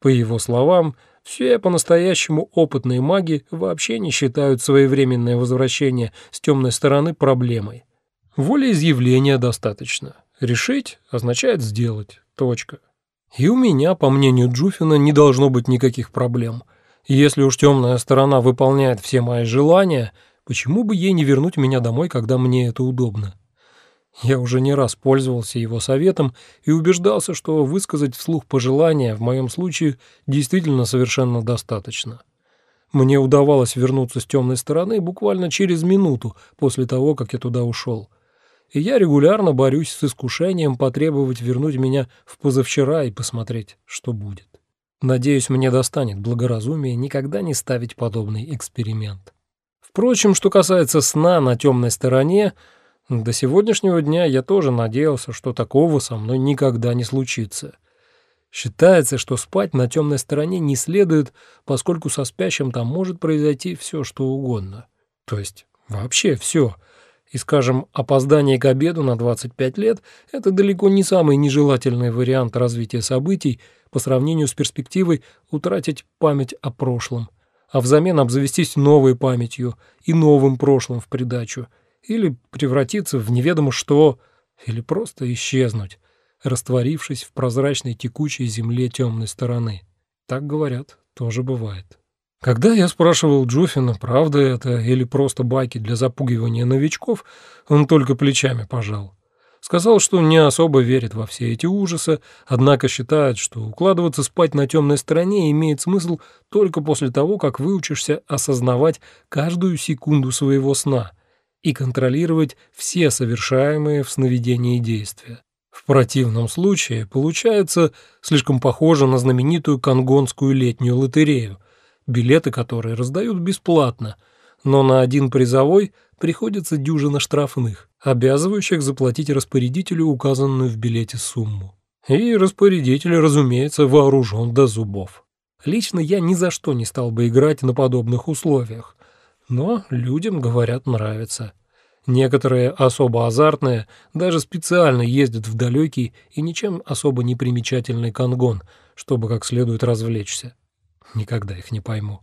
По его словам, все по-настоящему опытные маги вообще не считают своевременное возвращение с темной стороны проблемой. Волеизъявления достаточно. Решить означает сделать. Точка. И у меня, по мнению Джуфина, не должно быть никаких проблем. Если уж темная сторона выполняет все мои желания, почему бы ей не вернуть меня домой, когда мне это удобно? Я уже не раз пользовался его советом и убеждался, что высказать вслух пожелания в моем случае действительно совершенно достаточно. Мне удавалось вернуться с темной стороны буквально через минуту после того, как я туда ушел. И я регулярно борюсь с искушением потребовать вернуть меня в позавчера и посмотреть, что будет. Надеюсь, мне достанет благоразумие никогда не ставить подобный эксперимент. Впрочем, что касается сна на темной стороне, до сегодняшнего дня я тоже надеялся, что такого со мной никогда не случится. Считается, что спать на темной стороне не следует, поскольку со спящим там может произойти все, что угодно. То есть вообще все. И, скажем, опоздание к обеду на 25 лет – это далеко не самый нежелательный вариант развития событий по сравнению с перспективой утратить память о прошлом, а взамен обзавестись новой памятью и новым прошлым в придачу – или превратиться в неведомо что, или просто исчезнуть, растворившись в прозрачной текучей земле темной стороны. Так говорят, тоже бывает. Когда я спрашивал Джуфина, правда это или просто байки для запугивания новичков, он только плечами пожал. Сказал, что не особо верит во все эти ужасы, однако считает, что укладываться спать на темной стороне имеет смысл только после того, как выучишься осознавать каждую секунду своего сна, и контролировать все совершаемые в сновидении действия. В противном случае получается слишком похоже на знаменитую конгонскую летнюю лотерею, билеты которой раздают бесплатно, но на один призовой приходится дюжина штрафных, обязывающих заплатить распорядителю указанную в билете сумму. И распорядитель, разумеется, вооружен до зубов. Лично я ни за что не стал бы играть на подобных условиях, но людям, говорят, нравится. Некоторые особо азартные даже специально ездят в далекий и ничем особо не примечательный конгон, чтобы как следует развлечься. Никогда их не пойму.